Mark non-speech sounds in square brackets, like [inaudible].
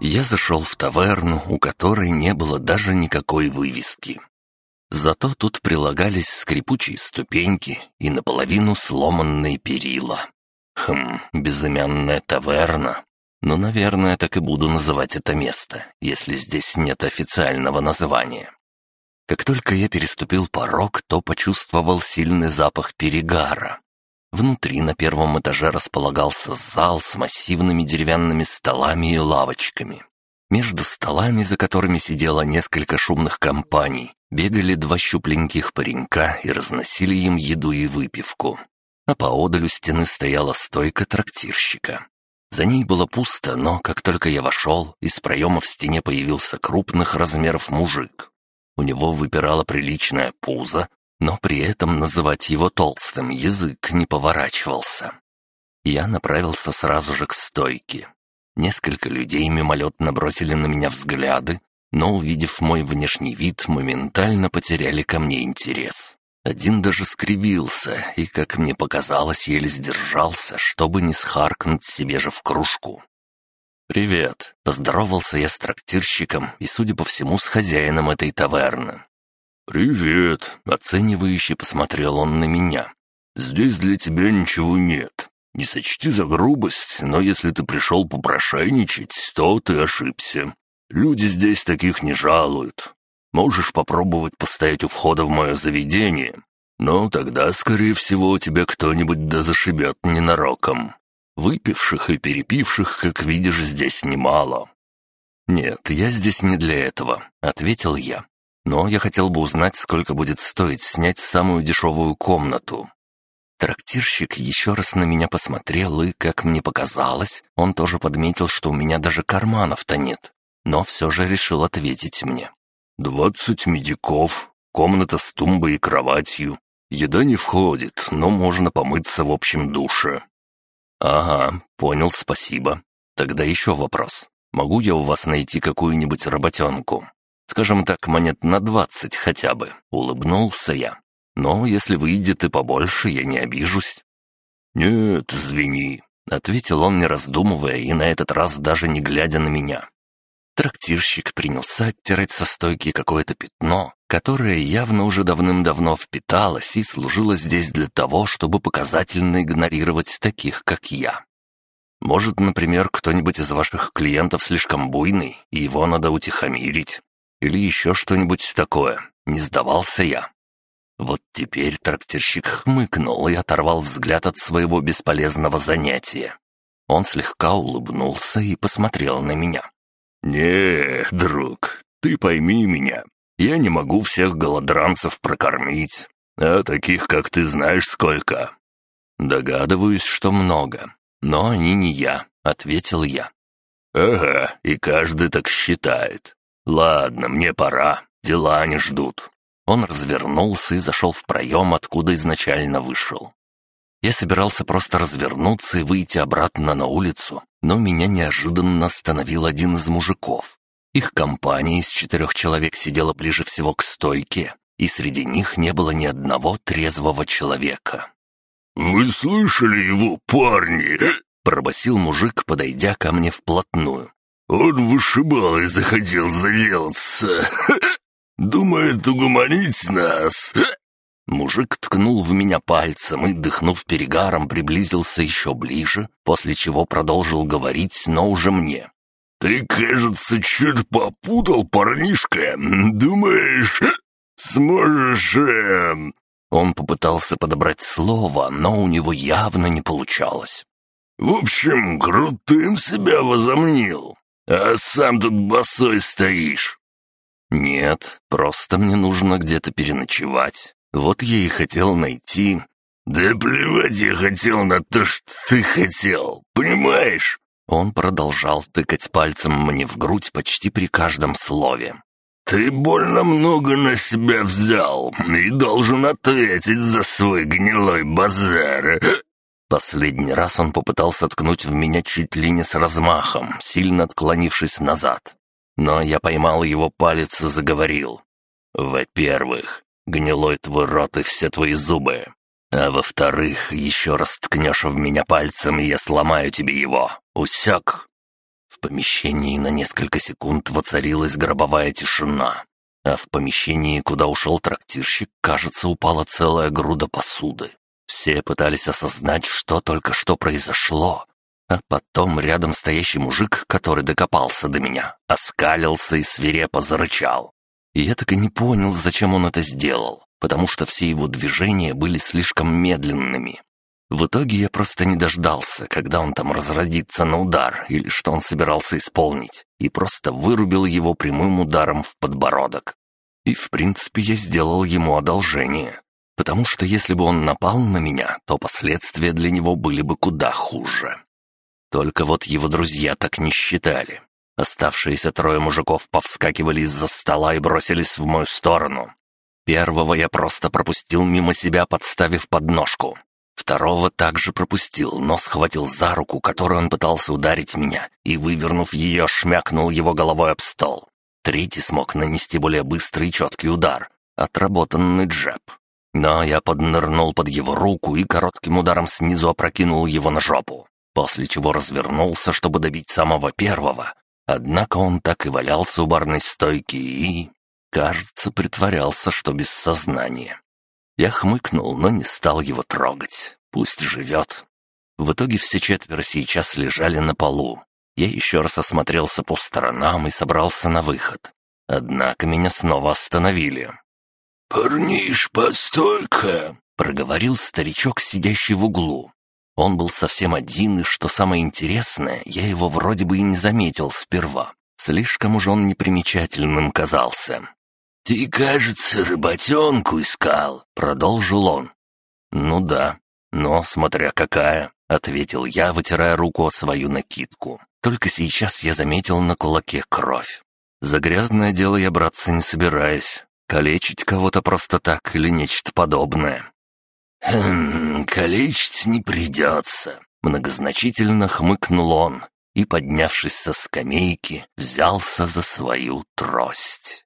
Я зашел в таверну, у которой не было даже никакой вывески. Зато тут прилагались скрипучие ступеньки и наполовину сломанные перила. Хм, безымянная таверна. Ну, наверное, так и буду называть это место, если здесь нет официального названия. Как только я переступил порог, то почувствовал сильный запах перегара. Внутри на первом этаже располагался зал с массивными деревянными столами и лавочками. Между столами, за которыми сидело несколько шумных компаний, бегали два щупленьких паренька и разносили им еду и выпивку. А поодаль у стены стояла стойка трактирщика. За ней было пусто, но как только я вошел, из проема в стене появился крупных размеров мужик. У него выпирало приличное пузо, но при этом называть его толстым язык не поворачивался. Я направился сразу же к стойке. Несколько людей мимолетно бросили на меня взгляды, но, увидев мой внешний вид, моментально потеряли ко мне интерес. Один даже скривился и, как мне показалось, еле сдержался, чтобы не схаркнуть себе же в кружку. «Привет!» — поздоровался я с трактирщиком и, судя по всему, с хозяином этой таверны. «Привет!» — оценивающе посмотрел он на меня. «Здесь для тебя ничего нет. Не сочти за грубость, но если ты пришел попрошайничать, то ты ошибся. Люди здесь таких не жалуют. Можешь попробовать постоять у входа в мое заведение, но тогда, скорее всего, тебя кто-нибудь да зашибет ненароком. Выпивших и перепивших, как видишь, здесь немало». «Нет, я здесь не для этого», — ответил я. Но я хотел бы узнать, сколько будет стоить снять самую дешевую комнату. Трактирщик еще раз на меня посмотрел, и, как мне показалось, он тоже подметил, что у меня даже карманов-то нет. Но все же решил ответить мне. «Двадцать медиков, комната с тумбой и кроватью. Еда не входит, но можно помыться в общем душе». «Ага, понял, спасибо. Тогда еще вопрос. Могу я у вас найти какую-нибудь работенку?» Скажем так, монет на двадцать хотя бы», — улыбнулся я. «Но если выйдет и побольше, я не обижусь». «Нет, извини», — ответил он, не раздумывая, и на этот раз даже не глядя на меня. Трактирщик принялся оттирать со стойки какое-то пятно, которое явно уже давным-давно впиталось и служило здесь для того, чтобы показательно игнорировать таких, как я. Может, например, кто-нибудь из ваших клиентов слишком буйный, и его надо утихомирить. Или еще что-нибудь такое. Не сдавался я. Вот теперь трактирщик хмыкнул и оторвал взгляд от своего бесполезного занятия. Он слегка улыбнулся и посмотрел на меня. «Не, друг, ты пойми меня. Я не могу всех голодранцев прокормить, а таких, как ты, знаешь сколько». «Догадываюсь, что много, но они не я», — ответил я. «Ага, и каждый так считает. «Ладно, мне пора, дела не ждут». Он развернулся и зашел в проем, откуда изначально вышел. Я собирался просто развернуться и выйти обратно на улицу, но меня неожиданно остановил один из мужиков. Их компания из четырех человек сидела ближе всего к стойке, и среди них не было ни одного трезвого человека. «Вы слышали его, парни?» — пробасил мужик, подойдя ко мне вплотную. Он вышибал и захотел заделаться. [laughs] Думает угомонить нас. Мужик ткнул в меня пальцем и, дыхнув перегаром, приблизился еще ближе, после чего продолжил говорить, но уже мне. «Ты, кажется, что-то попутал, парнишка. Думаешь, сможешь...» эм?» Он попытался подобрать слово, но у него явно не получалось. «В общем, крутым себя возомнил. «А сам тут босой стоишь!» «Нет, просто мне нужно где-то переночевать. Вот я и хотел найти...» «Да плевать я хотел на то, что ты хотел, понимаешь?» Он продолжал тыкать пальцем мне в грудь почти при каждом слове. «Ты больно много на себя взял и должен ответить за свой гнилой базар. Последний раз он попытался ткнуть в меня чуть ли не с размахом, сильно отклонившись назад. Но я поймал его палец и заговорил. «Во-первых, гнилой твой рот и все твои зубы. А во-вторых, еще раз ткнешь в меня пальцем, и я сломаю тебе его. Усек?» В помещении на несколько секунд воцарилась гробовая тишина, а в помещении, куда ушел трактирщик, кажется, упала целая груда посуды. Все пытались осознать, что только что произошло, а потом рядом стоящий мужик, который докопался до меня, оскалился и свирепо зарычал. И я так и не понял, зачем он это сделал, потому что все его движения были слишком медленными. В итоге я просто не дождался, когда он там разродится на удар или что он собирался исполнить, и просто вырубил его прямым ударом в подбородок. И в принципе я сделал ему одолжение, потому что если бы он напал на меня, то последствия для него были бы куда хуже. Только вот его друзья так не считали. Оставшиеся трое мужиков повскакивали из-за стола и бросились в мою сторону. Первого я просто пропустил мимо себя, подставив подножку. Второго также пропустил, но схватил за руку, которой он пытался ударить меня, и, вывернув ее, шмякнул его головой об стол. Третий смог нанести более быстрый и четкий удар. Отработанный джеб. Но я поднырнул под его руку и коротким ударом снизу опрокинул его на жопу, после чего развернулся, чтобы добить самого первого. Однако он так и валялся у барной стойки и, кажется, притворялся, что без сознания. Я хмыкнул, но не стал его трогать. Пусть живет. В итоге все четверо сейчас лежали на полу. Я еще раз осмотрелся по сторонам и собрался на выход. Однако меня снова остановили. «Парниш, постой-ка!» — проговорил старичок, сидящий в углу. Он был совсем один, и, что самое интересное, я его вроде бы и не заметил сперва. Слишком уж он непримечательным казался. «Ты, кажется, рыботенку искал», — продолжил он. «Ну да, но смотря какая», — ответил я, вытирая руку о свою накидку. Только сейчас я заметил на кулаке кровь. За грязное дело я браться не собираюсь. Калечить кого-то просто так или нечто подобное. «Хм, калечить не придется», — многозначительно хмыкнул он и, поднявшись со скамейки, взялся за свою трость.